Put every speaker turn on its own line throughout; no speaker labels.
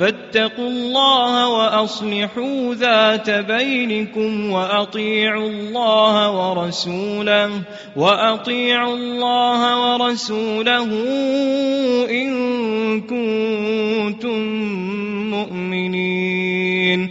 فاتقوا الله وأصلحوا ذات بينكم وأطيعوا الله ورسوله وأطيعوا الله ورسوله إن كنتم مؤمنين.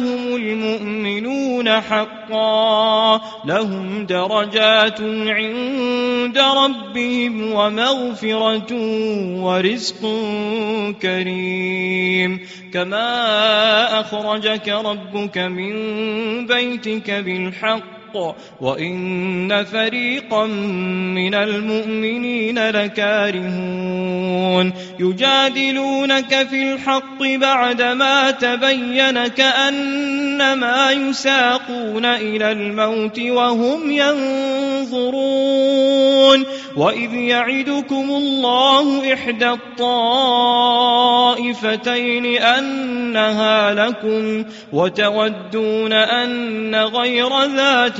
هم المؤمنون حقا لهم درجات عند ربهم ومغفرة ورزق كريم. كما أخرجك ربك من بيتك بالحق الحق وإن فريقا من المؤمنين لكارهون يجادلونك في الحق بعدما تبين كأنما يساقون إلى الموت وهم ينظرون وإذ يعدكم الله إحدى الطائفتين أنها لكم وتودون أن غير ذات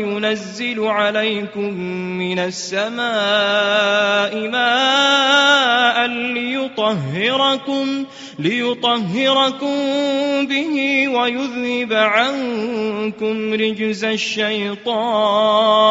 وينزل عليكم من السماء ماء ليطهركم ليطهركم به ويذهب عنكم رجز الشيطان.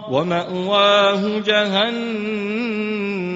ومأواه جهنم.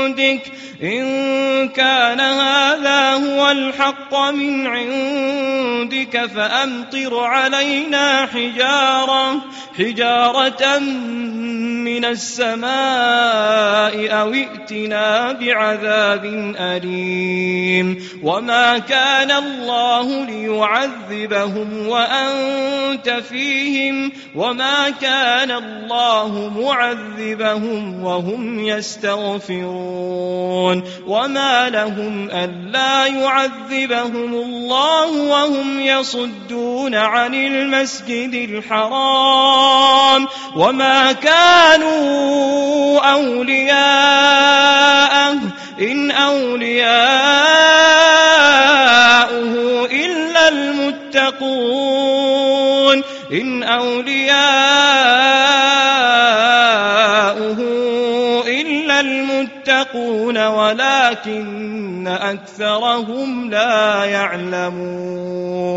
عندك إن كان هذا هو الحق من عندك فأمطر علينا حجارة حجارة من السماء أو ائتنا بعذاب أليم. وما كان الله ليعذبهم وأنت فيهم وما كان الله معذبهم وهم يستغفرون. وما لهم ألا يعذبهم الله وهم يصدون عن المسجد الحرام وما كانوا أولياءه إن أولياؤه إلا المتقون إن أولياؤه المتقون ولكن أكثرهم لا يعلمون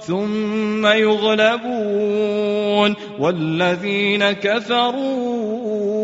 ثم يغلبون والذين كفروا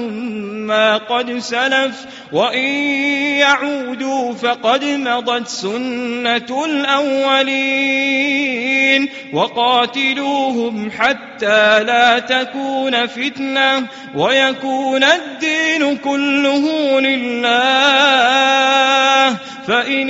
ما قد سلف وإن يعودوا فقد مضت سنة الأولين وقاتلوهم حتى لا تكون فتنة ويكون الدين كله لله فإن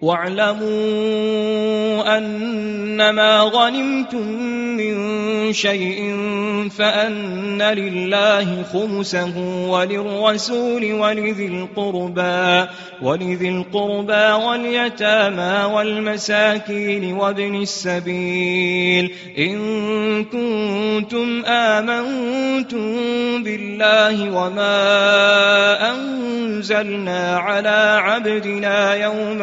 واعلموا أنما غنمتم من شيء فأن لله خمسه وللرسول ولذي القربى ولذي القربى واليتامى والمساكين وابن السبيل. إن كنتم آمنتم بالله وما أنزلنا على عبدنا يوم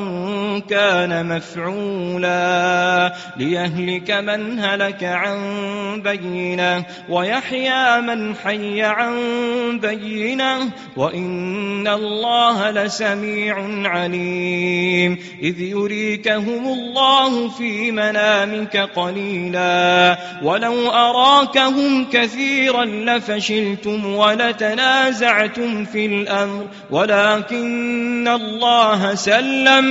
كان مفعولا ليهلك من هلك عن بينة ويحيى من حي عن بينة وإن الله لسميع عليم إذ يريكهم الله في منامك قليلا ولو أراكهم كثيرا لفشلتم ولتنازعتم في الأمر ولكن الله سلم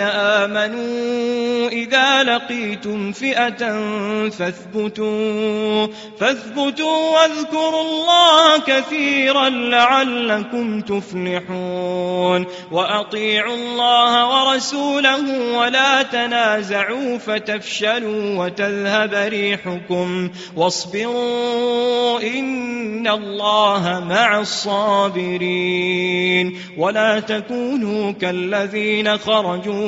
آمنوا إذا لقيتم فئة فاثبتوا فاثبتوا واذكروا الله كثيرا لعلكم تفلحون. وأطيعوا الله ورسوله ولا تنازعوا فتفشلوا وتذهب ريحكم. واصبروا إن الله مع الصابرين. ولا تكونوا كالذين خرجوا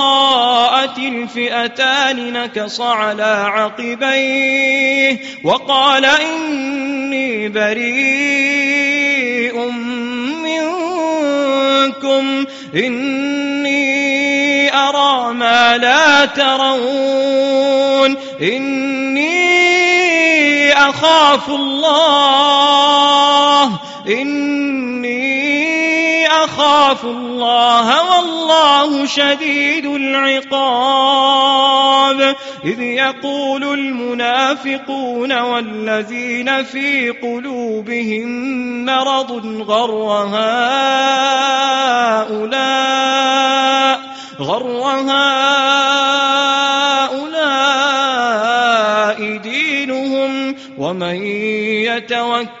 الفئتان نكص على عقبيه وقال إني بريء منكم إني أرى ما لا ترون إني أخاف الله إني أخاف الله والله شديد العقاب. إذ يقول المنافقون والذين في قلوبهم مرض غر هؤلاء غر هؤلاء دينهم. ومن يتوكل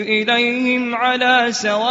إليهم على سواء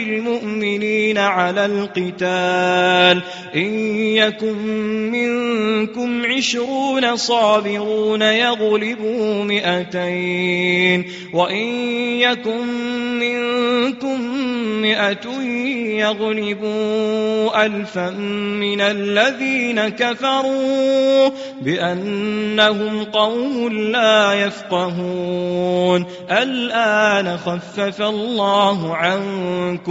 المؤمنين على القتال. إن يكن منكم عشرون صابرون يغلبوا مئتين. وإن يكن منكم مئة يغلبوا ألفا من الذين كفروا بأنهم قوم لا يفقهون. الآن خفف الله عنكم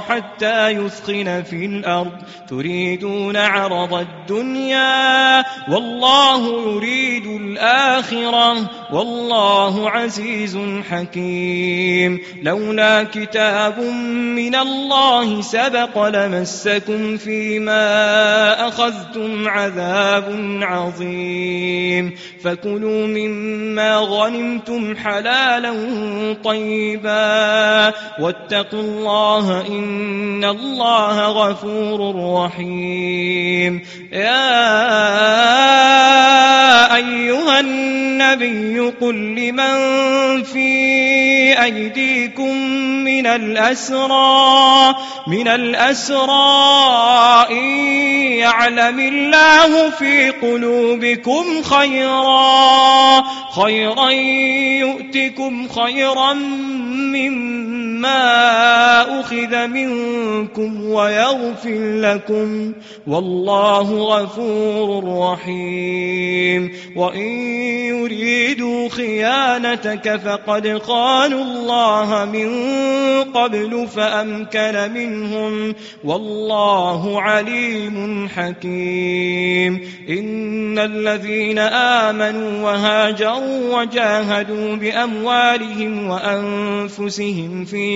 حتى يثخن في الأرض. تريدون عرض الدنيا والله يريد الآخرة. والله عزيز حكيم. لولا كتاب من الله سبق لمسكم فيما أخذتم عذاب عظيم. فكلوا مما غنمتم حلالا طيبا. واتقوا الله إن الله غفور رحيم. يا أيها النبي قل لمن في أيديكم من الأسرى من الأسرى إن يعلم الله في قلوبكم خيرا خيرا يؤتكم خيرا مما أخذ منكم ويغفر لكم والله غفور رحيم وإن يريدوا خيانتك فقد خانوا الله من قبل فأمكن منهم والله عليم حكيم إن الذين آمنوا وهاجروا وجاهدوا بأموالهم وأنفسهم في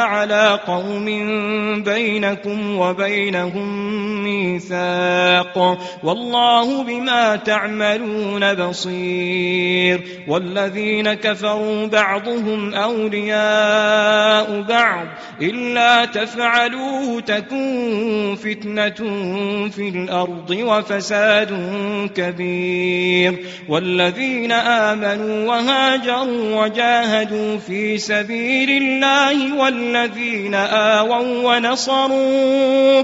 على قوم بينكم وبينهم ميثاق. والله بما تعملون بصير. والذين كفروا بعضهم أولياء بعض. إلا تفعلوه تكون فتنة في الأرض وفساد كبير. والذين آمنوا وهاجروا وجاهدوا في سبيل الله والذين آووا ونصروا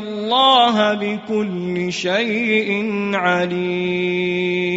الله بكل شيء عليم.